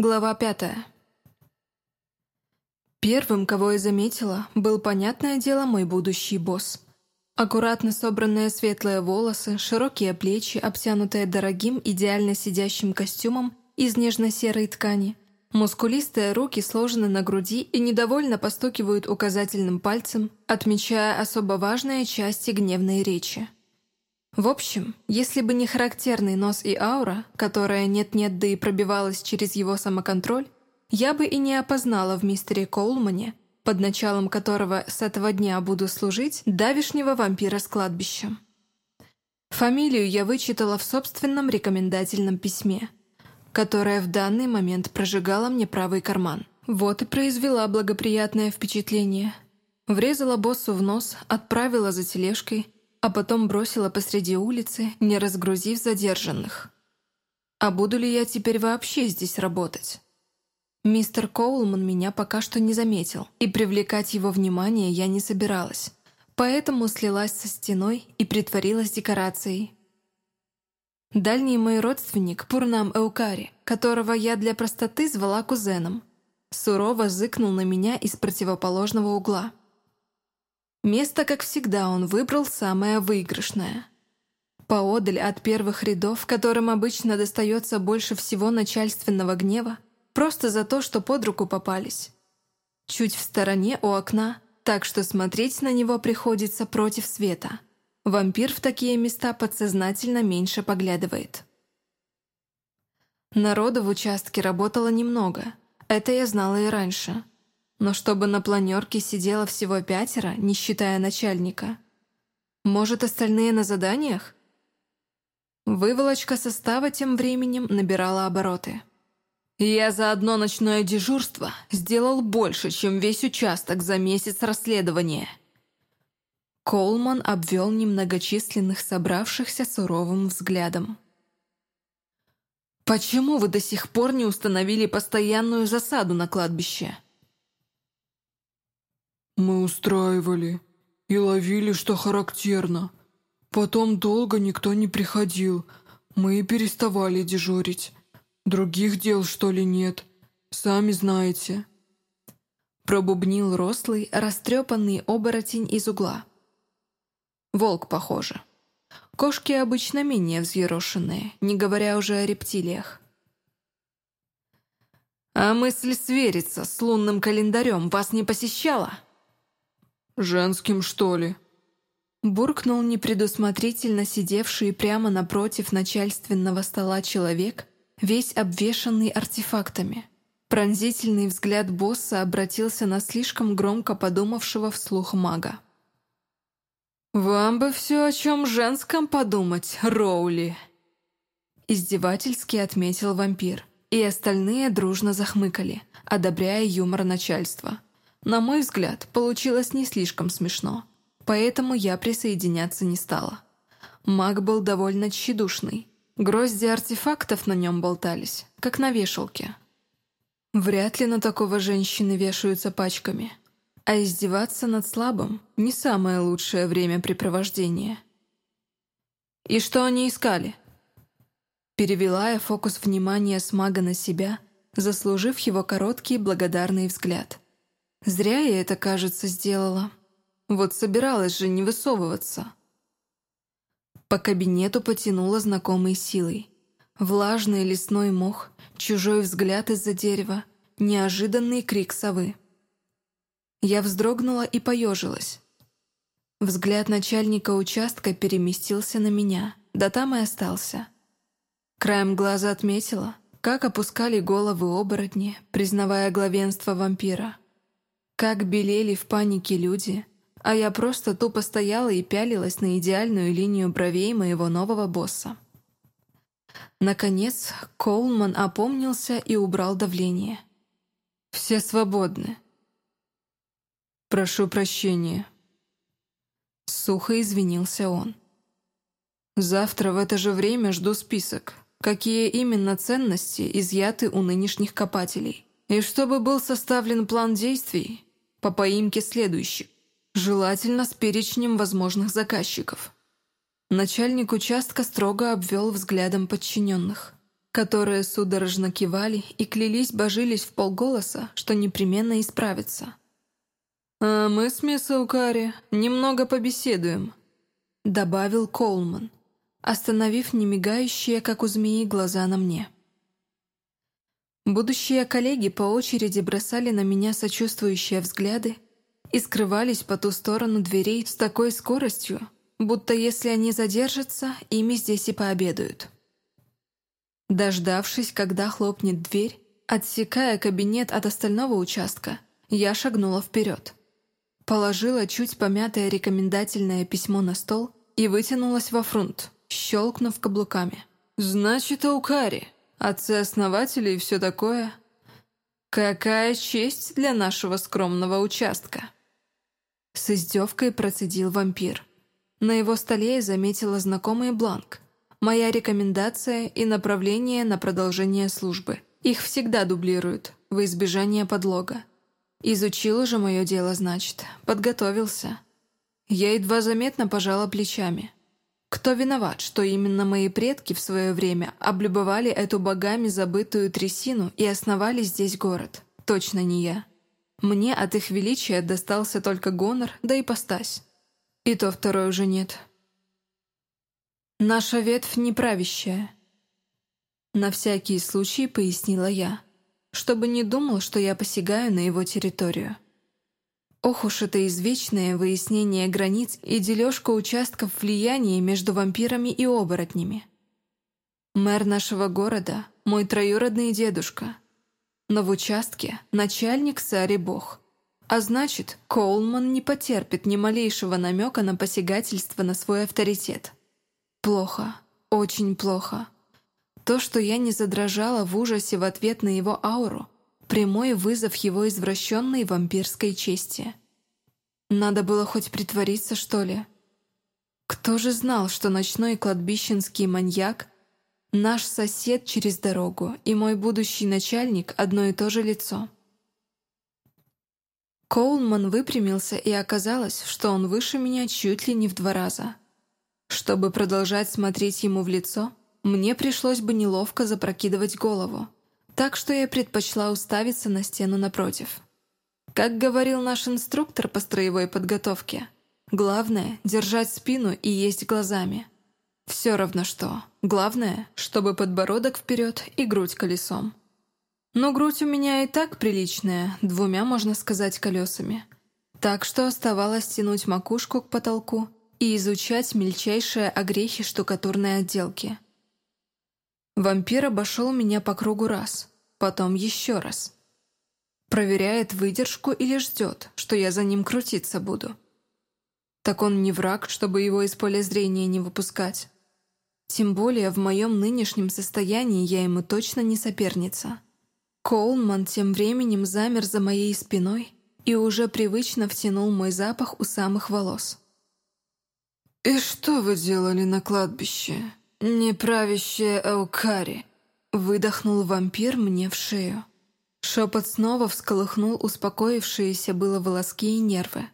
Глава пятая. Первым, кого я заметила, был, понятное дело, мой будущий босс. Аккуратно собранные светлые волосы, широкие плечи, обтянутые дорогим, идеально сидящим костюмом из нежно-серой ткани. Мускулистые руки сложены на груди и недовольно постукивают указательным пальцем, отмечая особо важные части гневной речи. В общем, если бы не характерный нос и аура, которая нет-нет да и пробивалась через его самоконтроль, я бы и не опознала в мистере Коулмане, под началом которого с этого дня буду служить, давишнего вампира с кладбища. Фамилию я вычитала в собственном рекомендательном письме, которое в данный момент прожигало мне правый карман. Вот и произвела благоприятное впечатление. Врезала боссу в нос, отправила за тележкой – а потом бросила посреди улицы, не разгрузив задержанных. А буду ли я теперь вообще здесь работать? Мистер Коулман меня пока что не заметил, и привлекать его внимание я не собиралась, поэтому слилась со стеной и притворилась декорацией. Дальний мой родственник Пурнам Эукари, которого я для простоты звала кузеном, сурово зыкнул на меня из противоположного угла – Место, как всегда, он выбрал самое выигрышное. Поодаль от первых рядов, которым обычно достается больше всего начальственного гнева, просто за то, что под руку попались. Чуть в стороне у окна, так что смотреть на него приходится против света. Вампир в такие места подсознательно меньше поглядывает. Народу в участке работало немного, это я знала и раньше – но чтобы на планерке сидело всего пятеро, не считая начальника. Может, остальные на заданиях? Выволочка состава тем временем набирала обороты. «Я за одно ночное дежурство сделал больше, чем весь участок за месяц расследования». Колман обвел немногочисленных собравшихся суровым взглядом. «Почему вы до сих пор не установили постоянную засаду на кладбище?» Мы устраивали и ловили, что характерно. Потом долго никто не приходил. Мы и переставали дежурить. Других дел, что ли, нет? Сами знаете. Пробубнил рослый, растрепанный оборотень из угла. Волк, похоже. Кошки обычно менее взъерошенные, не говоря уже о рептилиях. «А мысль свериться с лунным календарем вас не посещала?» «Женским, что ли?» Буркнул непредусмотрительно сидевший прямо напротив начальственного стола человек, весь обвешанный артефактами. Пронзительный взгляд босса обратился на слишком громко подумавшего вслух мага. «Вам бы все о чем женском подумать, Роули!» Издевательски отметил вампир, и остальные дружно захмыкали, одобряя юмор начальства. На мой взгляд, получилось не слишком смешно, поэтому я присоединяться не стала. Маг был довольно тщедушный. Грозди артефактов на нем болтались, как на вешалке. Вряд ли на такого женщины вешаются пачками. А издеваться над слабым – не самое лучшее времяпрепровождение. «И что они искали?» Перевела я фокус внимания с мага на себя, заслужив его короткий благодарный взгляд. Зря я это, кажется, сделала. Вот собиралась же не высовываться. По кабинету потянула знакомой силой. Влажный лесной мох, чужой взгляд из-за дерева, неожиданный крик совы. Я вздрогнула и поежилась. Взгляд начальника участка переместился на меня, да там и остался. Краем глаза отметила, как опускали головы оборотни, признавая главенство вампира. Как белели в панике люди, а я просто тупо стояла и пялилась на идеальную линию бровей моего нового босса. Наконец, Коулман опомнился и убрал давление. «Все свободны». «Прошу прощения». Сухо извинился он. «Завтра в это же время жду список, какие именно ценности изъяты у нынешних копателей, и чтобы был составлен план действий, по поимке следующих, желательно с перечнем возможных заказчиков. Начальник участка строго обвел взглядом подчиненных. которые судорожно кивали и клялись-божились в полголоса, что непременно исправятся. «А мы с мисс Аукари немного побеседуем», — добавил Коулман, остановив немигающие, как у змеи, глаза на мне. Будущие коллеги по очереди бросали на меня сочувствующие взгляды и скрывались по ту сторону дверей с такой скоростью, будто если они задержатся, ими здесь и пообедают. Дождавшись, когда хлопнет дверь, отсекая кабинет от остального участка, я шагнула вперед. Положила чуть помятое рекомендательное письмо на стол и вытянулась во фронт, щелкнув каблуками. «Значит, Аукари, отцы-основатели и все такое. Какая честь для нашего скромного участка!» С издевкой процедил вампир. На его столе я заметила знакомый бланк. Моя рекомендация и направление на продолжение службы. Их всегда дублируют, во избежание подлога. Изучил уже мое дело, значит. Подготовился. Я едва заметно пожала плечами. Кто виноват, что именно мои предки в свое время облюбовали эту богами забытую трясину и основали здесь город? Точно не я. Мне от их величия достался только гонор, да и постась. И то второй уже нет. Наша ветвь неправящая. На всякий случай пояснила я, чтобы не думал, что я посягаю на его территорию. Ох уж это извечное выяснение границ и дележка участков влияния между вампирами и оборотнями. Мэр нашего города – мой троюродный дедушка – но в участке начальник Сари Бог. А значит, Коулман не потерпит ни малейшего намека на посягательство на свой авторитет. Плохо, очень плохо. То, что я не задрожала в ужасе в ответ на его ауру, прямой вызов его извращенной вампирской чести. Надо было хоть притвориться, что ли? Кто же знал, что ночной кладбищенский маньяк Наш сосед через дорогу и мой будущий начальник — одно и то же лицо. Коулман выпрямился, и оказалось, что он выше меня чуть ли не в два раза. Чтобы продолжать смотреть ему в лицо, мне пришлось бы неловко запрокидывать голову, так что я предпочла уставиться на стену напротив. Как говорил наш инструктор по строевой подготовке, главное — держать спину и есть глазами. Все равно что. Главное, чтобы подбородок вперед и грудь колесом. Но грудь у меня и так приличная, двумя, можно сказать, колесами. Так что оставалось тянуть макушку к потолку и изучать мельчайшие огрехи штукатурной отделки. Вампир обошел меня по кругу раз, потом еще раз. Проверяет выдержку или ждет, что я за ним крутиться буду. Так он не враг, чтобы его из поля зрения не выпускать. Тем более в моем нынешнем состоянии я ему точно не соперница. Коулман тем временем замер за моей спиной и уже привычно втянул мой запах у самых волос. «И что вы делали на кладбище, неправящая Аукари?» Выдохнул вампир мне в шею. Шепот снова всколыхнул успокоившиеся было волоски и нервы.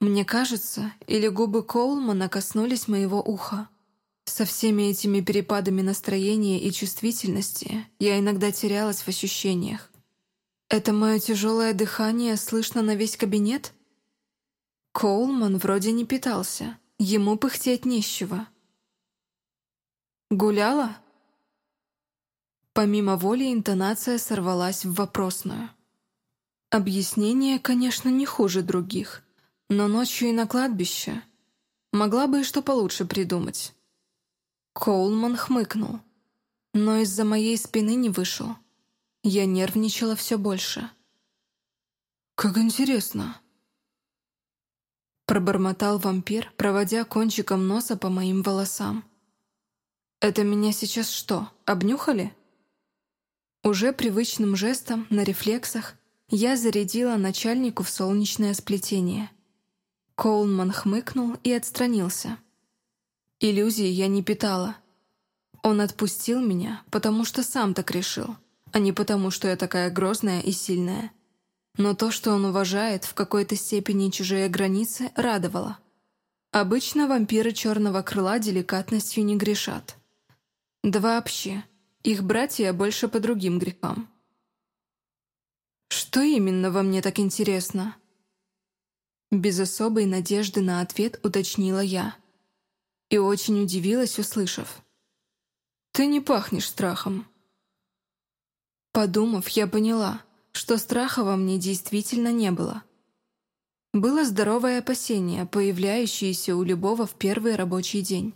Мне кажется, или губы Коулмана коснулись моего уха. Со всеми этими перепадами настроения и чувствительности я иногда терялась в ощущениях. Это мое тяжелое дыхание слышно на весь кабинет? Коулман вроде не питался, ему пыхтеть нищего. «Гуляла?» Помимо воли интонация сорвалась в вопросную. Объяснение, конечно, не хуже других, но ночью и на кладбище. Могла бы и что получше придумать. Коулман хмыкнул, но из-за моей спины не вышел. Я нервничала все больше. «Как интересно!» Пробормотал вампир, проводя кончиком носа по моим волосам. «Это меня сейчас что, обнюхали?» Уже привычным жестом, на рефлексах, я зарядила начальнику в солнечное сплетение. Коулман хмыкнул и отстранился. Иллюзии я не питала. Он отпустил меня, потому что сам так решил, а не потому, что я такая грозная и сильная. Но то, что он уважает в какой-то степени чужие границы, радовало. Обычно вампиры черного крыла деликатностью не грешат. Да вообще, Их братья больше по другим грехам. Что именно во мне так интересно? Без особой надежды на ответ уточнила я. И очень удивилась, услышав. «Ты не пахнешь страхом». Подумав, я поняла, что страха во мне действительно не было. Было здоровое опасение, появляющееся у любого в первый рабочий день.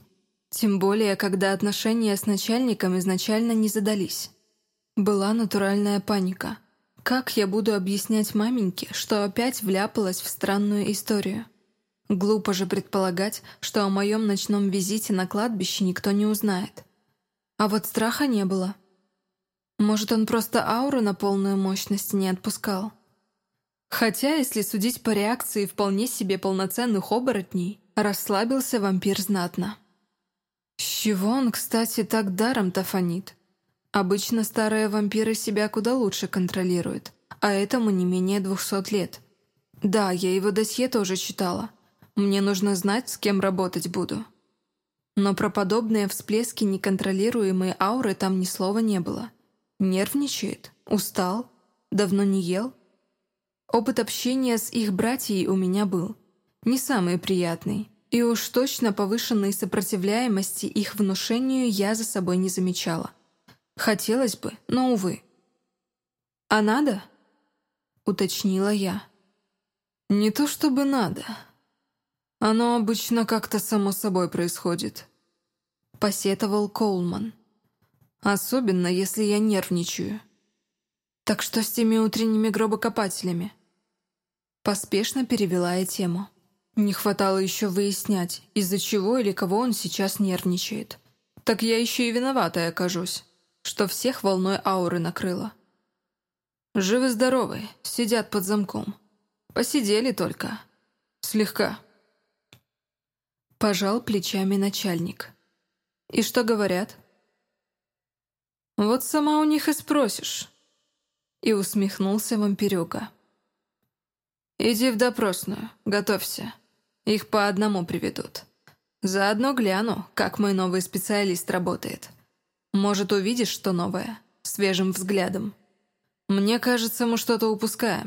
Тем более, когда отношения с начальником изначально не задались. Была натуральная паника. Как я буду объяснять маменьке, что опять вляпалась в странную историю? Глупо же предполагать, что о моем ночном визите на кладбище никто не узнает. А вот страха не было. Может, он просто ауру на полную мощность не отпускал? Хотя, если судить по реакции вполне себе полноценных оборотней, расслабился вампир знатно. С чего он, кстати, так даром-то фонит? Обычно старые вампиры себя куда лучше контролируют, а этому не менее двухсот лет. Да, я его досье тоже читала. Мне нужно знать, с кем работать буду. Но про подобные всплески неконтролируемой ауры там ни слова не было. Нервничает? Устал? Давно не ел? Опыт общения с их братьей у меня был. Не самый приятный. И уж точно повышенной сопротивляемости их внушению я за собой не замечала. Хотелось бы, но, увы. «А надо?» — уточнила я. «Не то чтобы надо. Оно обычно как-то само собой происходит», — посетовал Коулман. «Особенно, если я нервничаю». «Так что с теми утренними гробокопателями?» Поспешно перевела я тему. Не хватало еще выяснять, из-за чего или кого он сейчас нервничает. Так я еще и виноватая окажусь, что всех волной ауры накрыло. Живы-здоровы, сидят под замком. Посидели только. Слегка. Пожал плечами начальник. И что говорят? Вот сама у них и спросишь и усмехнулся вампирюка. «Иди в допросную, готовься. Их по одному приведут. Заодно гляну, как мой новый специалист работает. Может, увидишь что новое, свежим взглядом. Мне кажется, мы что-то упускаем».